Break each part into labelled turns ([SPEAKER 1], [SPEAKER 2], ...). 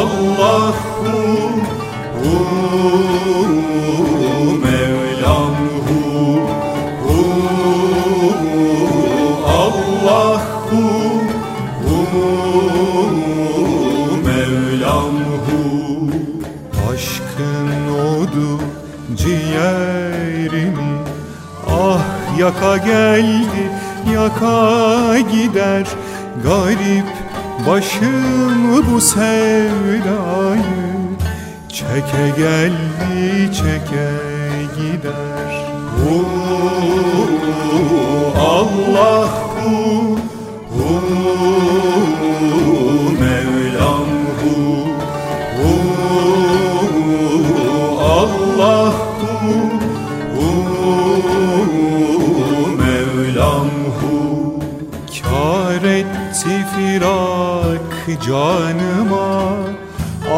[SPEAKER 1] Allahu Mevlam Allahu Mevlam Aşkın odu ciğerimi Ah yaka geldi yaka gider Garip başım bu sevdayı Çeke geldi çeke gider. Hu Allah hu Mevlam hu Hu canıma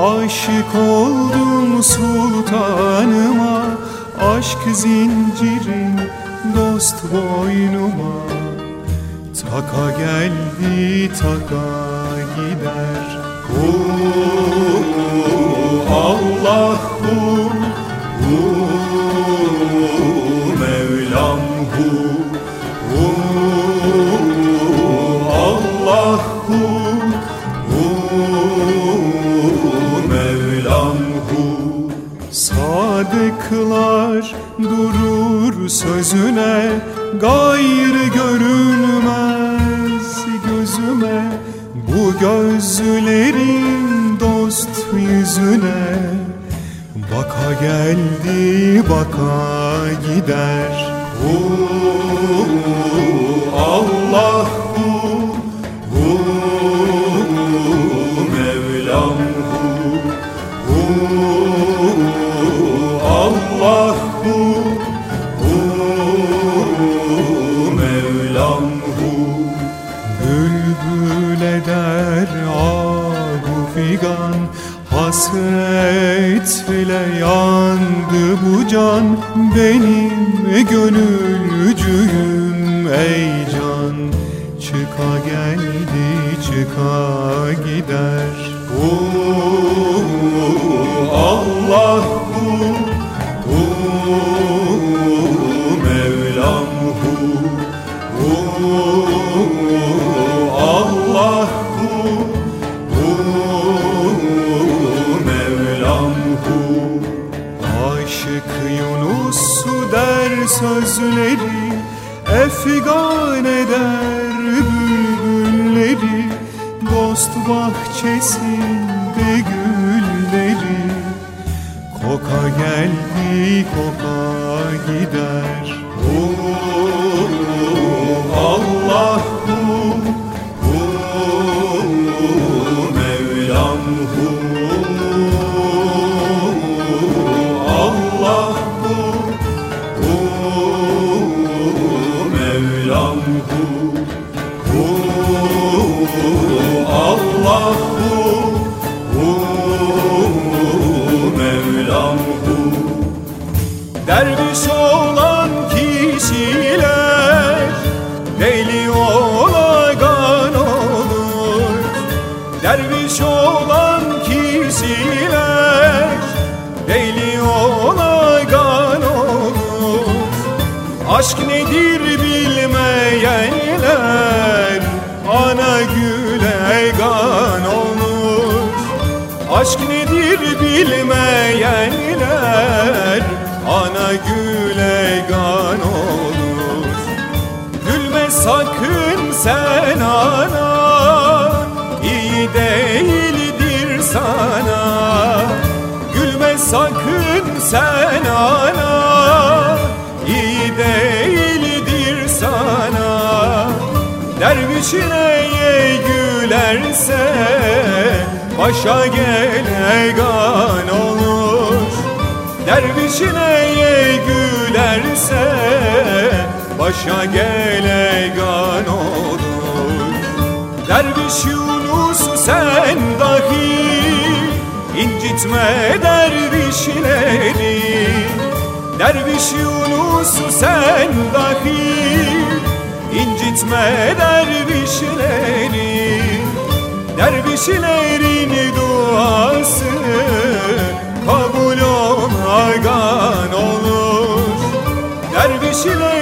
[SPEAKER 1] Aşık oldum sultanıma Aşk zincirin dost boynuma. Taka geldi taka gider. Hu Allah Hu Sadıklar durur sözüne Gayrı görünmez gözüme. Bu gözlerin dost yüzüne Baka geldi baka gider eder abu figan Hasretle yandı bu can. Benim gönülcüyüm ey can. Çıka geldi çıka gider. Hu Allah Mevlam hu Aşık Yunus der sözleri Efgan eder bülbülleri Dost bahçesinde gülleri. Koka geldi koka gider. Hu Allah hu Hu Mevlam hu Derviş olan kişiler Deli olagan olur? Derviş olan kişiler Deli olagan olur? Aşk nedir Ana gülegan olur Aşk nedir bilmeyenler Ana gülegan olur Gülme sakın sen ana iyi değildir sana. Gülme sakın sen ana iyi değildir sana. Dervişine gülerse Başa gelegan olur. Dervişine ye gülerse Başa gelegan olur. Derviş Yunus sen dahi incitme dervişleri Derviş Yunus sen dahi incitme dervişleri Dervişlerin duası kabul olagan olur. Dervişlerin